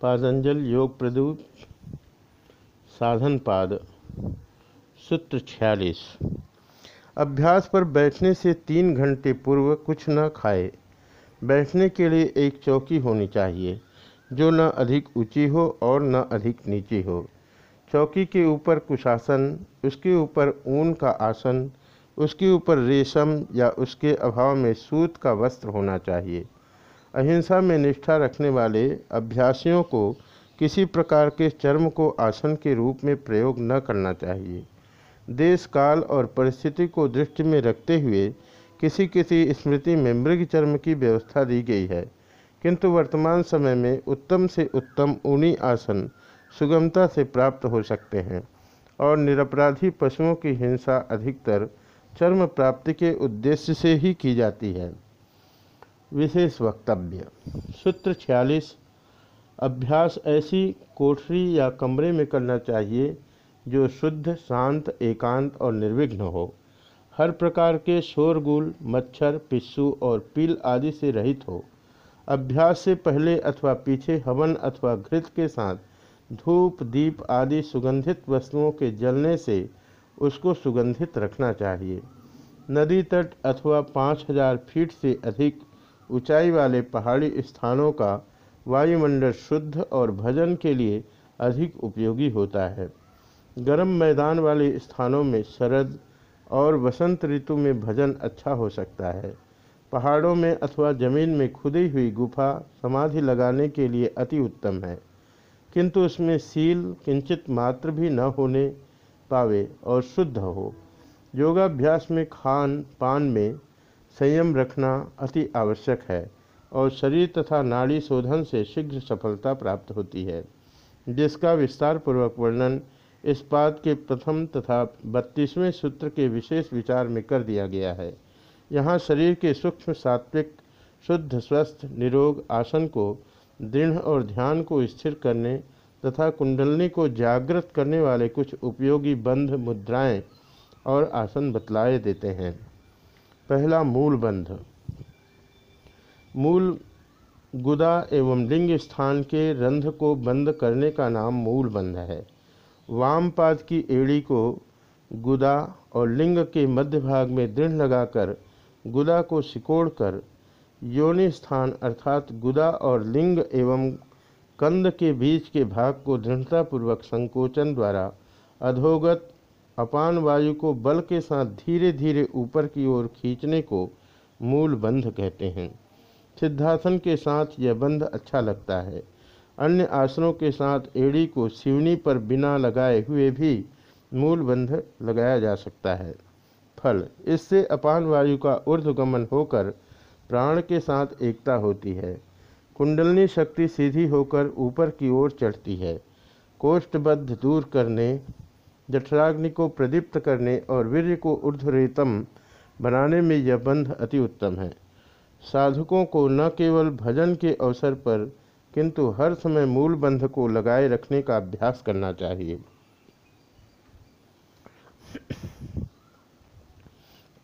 पादंजल योग प्रदूप साधन पाद, सूत्र छियालीस। अभ्यास पर बैठने से तीन घंटे पूर्व कुछ न खाए। बैठने के लिए एक चौकी होनी चाहिए, जो न अधिक ऊँची हो और न अधिक नीची हो। चौकी के ऊपर कुशासन, उसके ऊपर ऊन का आसन, उसके ऊपर रेशम या उसके अभाव में सूत का वस्त्र होना चाहिए। अहिंसा में निष्ठा रखने वाले अभ्यासियों को किसी प्रकार के चर्म को आसन के रूप में प्रयोग न करना चाहिए। देश, काल और परिस्थिति को दृष्टि में रखते हुए किसी किसी स्मृति में मृग चर्म की व्यवस्था दी गई है। किंतु वर्तमान समय में उत्तम से उत्तम ऊनी आसन सुगमता से प्राप्त हो सकते हैं और निरपराधी पशुओं की हिंसा अधिकतर चर्म प्राप्ति के उद्देश्य से ही की जाती है। विशेष वक्तव्य। सूत्र छियालीस, अभ्यास ऐसी कोठरी या कमरे में करना चाहिए जो शुद्ध, शांत, एकांत और निर्विघ्न हो। हर प्रकार के शोरगुल, मच्छर, पिस्सू और पील आदि से रहित हो। अभ्यास से पहले अथवा पीछे हवन अथवा घृत के साथ धूप, दीप आदि सुगंधित वस्तुओं के जलने से उसको सुगंधित रखना चाहिए। नदी तट अथवा पाँच हज़ार फीट से अधिक ऊंचाई वाले पहाड़ी स्थानों का वायुमंडल शुद्ध और भजन के लिए अधिक उपयोगी होता है। गर्म मैदान वाले स्थानों में शरद और वसंत ऋतु में भजन अच्छा हो सकता है। पहाड़ों में अथवा ज़मीन में खुदी हुई गुफा समाधि लगाने के लिए अति उत्तम है। किंतु उसमें सील, किंचित मात्र भी न होने पावे और शुद्ध हो। योगाभ्यास में खान, पान में संयम रखना अति आवश्यक है और शरीर तथा नाड़ी शोधन से शीघ्र सफलता प्राप्त होती है। जिसका विस्तार पूर्वक वर्णन इस पाद के प्रथम तथा बत्तीसवें सूत्र के विशेष विचार में कर दिया गया है। यहाँ शरीर के सूक्ष्म सात्विक, शुद्ध, स्वस्थ, निरोग आसन को, दृढ़ और ध्यान को स्थिर करने तथा कुंडलनी को जागृत करने वाले कुछ उपयोगी बंध, मुद्राएँ और आसन बतलाए देते हैं। पहला मूल बंध। मूल गुदा एवं लिंग स्थान के रंध्र को बंद करने का नाम मूल बंध है। वाम पाद की एड़ी को गुदा और लिंग के मध्य भाग में दृढ़ लगाकर गुदा को सिकोड़कर योनि स्थान अर्थात गुदा और लिंग एवं कंद के बीच के भाग को दृढ़तापूर्वक संकोचन द्वारा अधोगत अपान वायु को बल के साथ धीरे धीरे ऊपर की ओर खींचने को मूल बंध कहते हैं। सिद्धासन के साथ यह बंध अच्छा लगता है। अन्य आसनों के साथ एड़ी को सिवनी पर बिना लगाए हुए भी मूल बंध लगाया जा सकता है। फल, इससे अपान वायु का ऊर्ध्वगमन होकर प्राण के साथ एकता होती है। कुंडलनी शक्ति सीधी होकर ऊपर की ओर चढ़ती है। कोष्ठबद्ध दूर करने जठराग्नि को प्रदीप्त करने और वीर्य को ऊर्ध्वरेतम बनाने में यह बंध अति उत्तम है। साधकों को न केवल भजन के अवसर पर, किंतु हर समय मूल बंध को लगाए रखने का अभ्यास करना चाहिए।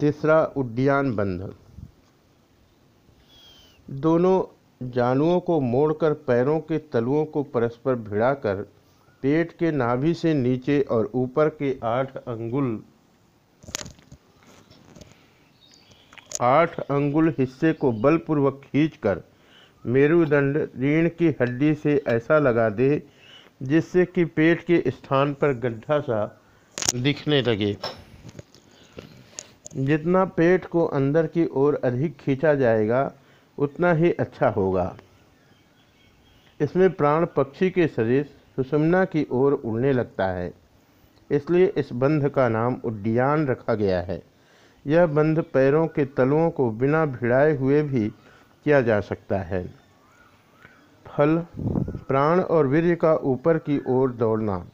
तीसरा, उड्डयन बंध। दोनों जानुओं को मोड़कर पैरों के तलुओं को परस्पर भिड़ाकर पेट के नाभि से नीचे और ऊपर के आठ अंगुल आठ अंगुल हिस्से को बलपूर्वक खींचकर मेरुदंड रीढ़ की हड्डी से ऐसा लगा दे, जिससे कि पेट के स्थान पर गड्ढा सा दिखने लगे। जितना पेट को अंदर की ओर अधिक खींचा जाएगा, उतना ही अच्छा होगा। इसमें प्राण पक्षी के शरीर सुषमना की ओर उड़ने लगता है। इसलिए इस बंध का नाम उड्डयन रखा गया है। यह बंध पैरों के तलुओं को बिना भिड़ाए हुए भी किया जा सकता है। फल, प्राण और वीर्य का ऊपर की ओर दौड़ना,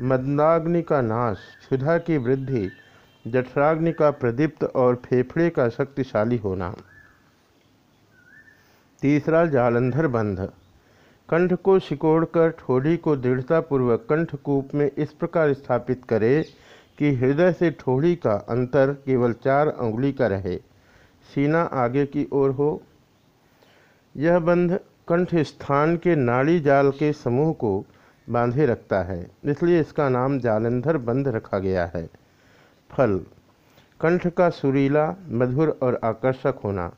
मदनाग्नि का नाश, क्षुधा की वृद्धि, जठराग्नि का प्रदीप्त और फेफड़े का शक्तिशाली होना। तीसरा जालंधर बंध। कंठ को सिकोड़कर, ठोड़ी को दृढ़तापूर्वक कंठकूप में इस प्रकार स्थापित करे कि हृदय से ठोड़ी का अंतर केवल चार अंगुली का रहे। सीना आगे की ओर हो। यह बंध कंठ स्थान के नाड़ी जाल के समूह को बांधे रखता है, इसलिए इसका नाम जालंधर बंध रखा गया है। फल, कंठ का सुरीला, मधुर और आकर्षक होना।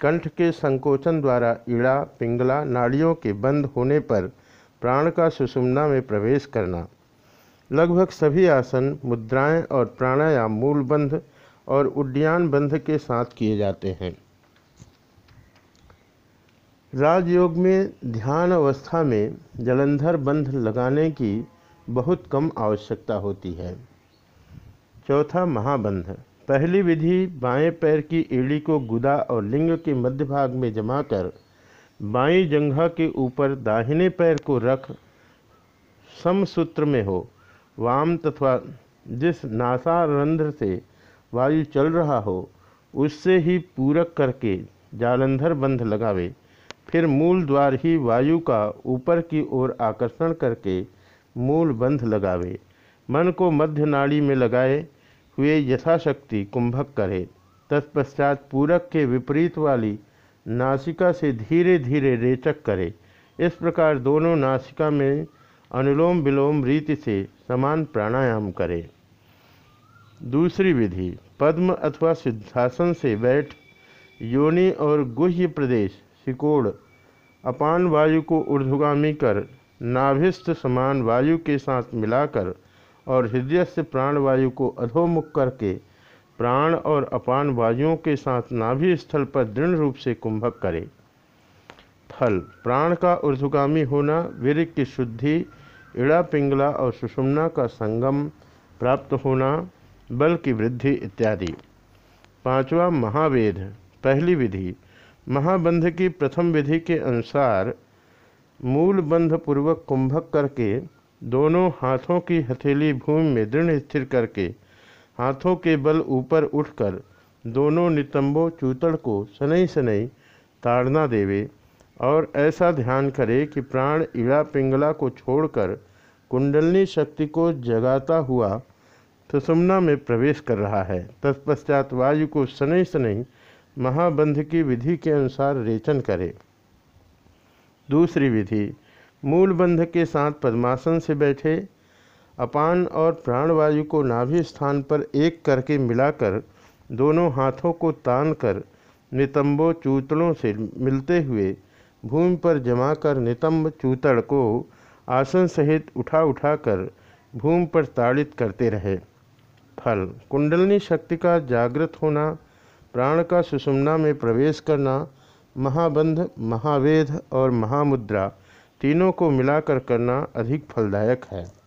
कंठ के संकोचन द्वारा ईड़ा, पिंगला, नाड़ियों के बंद होने पर प्राण का सुषुम्ना में प्रवेश करना। लगभग सभी आसन मुद्राएँ और प्राणायाम मूल बंध और उड्डयन बंध के साथ किए जाते हैं। राजयोग में ध्यान अवस्था में जलंधर बंध लगाने की बहुत कम आवश्यकता होती है। चौथा महाबंध। पहली विधि, बाएँ पैर की एड़ी को गुदा और लिंग के मध्य भाग में जमा कर, बाई जंघा के ऊपर दाहिने पैर को रख, समसूत्र में हो। वाम तथा जिस नासारंध्र से वायु चल रहा हो, उससे ही पूरक करके जालंधर बंध लगावे। फिर मूल द्वार ही वायु का ऊपर की ओर आकर्षण करके मूल बंध लगावे। मन को मध्य नाड़ी में लगाए हुए यथाशक्ति कुंभक करे। तत्पश्चात पूरक के विपरीत वाली नासिका से धीरे धीरे रेचक करे। इस प्रकार दोनों नासिका में अनुलोम विलोम रीति से समान प्राणायाम करे। दूसरी विधि, पद्म अथवा सिद्धासन से बैठ योनि और गुह्य प्रदेश, सिकोड़, अपान वायु को ऊर्ध्वगामी कर, नाभिस्थ समान वायु के साथ मिलाकर और हृदय से प्राण वायु को अधोमुख करके प्राण और अपान वायुओं के साथ नाभि स्थल पर दृढ़ रूप से कुंभक करे। फल, प्राण का ऊर्धगामी होना वीर की शुद्धि, इड़ा पिंगला और सुषुम्ना का संगम प्राप्त होना, बल की वृद्धि इत्यादि। पांचवा महावेद, पहली विधि। महाबंध की प्रथम विधि के अनुसार मूल बंध पूर्वक कुंभक करके दोनों हाथों की हथेली भूमि में दृढ़ स्थिर करके हाथों के बल ऊपर उठकर दोनों नितंबों चूतड़ को शनई शनई ताड़ना देवे और ऐसा ध्यान करे कि प्राण इड़ा पिंगला को छोड़कर कुंडलनी शक्ति को जगाता हुआ सुषुम्ना में प्रवेश कर रहा है। तत्पश्चात वायु को शनई शनई महाबंध की विधि के अनुसार रेचन करे। दूसरी विधि मूल बंध के साथ पद्मासन से बैठे, अपान और प्राणवायु को नाभि स्थान पर एक करके मिलाकर दोनों हाथों को तान कर नितंबों चूतड़ों से मिलते हुए भूमि पर जमाकर नितंब चूतड़ को आसन सहित उठा उठाकर भूमि पर ताड़ित करते रहे। फल, कुंडलनी शक्ति का जागृत होना, प्राण का सुषुम्ना में प्रवेश करना, महाबंध, महावेद और महामुद्रा तीनों को मिलाकर करना अधिक फलदायक है।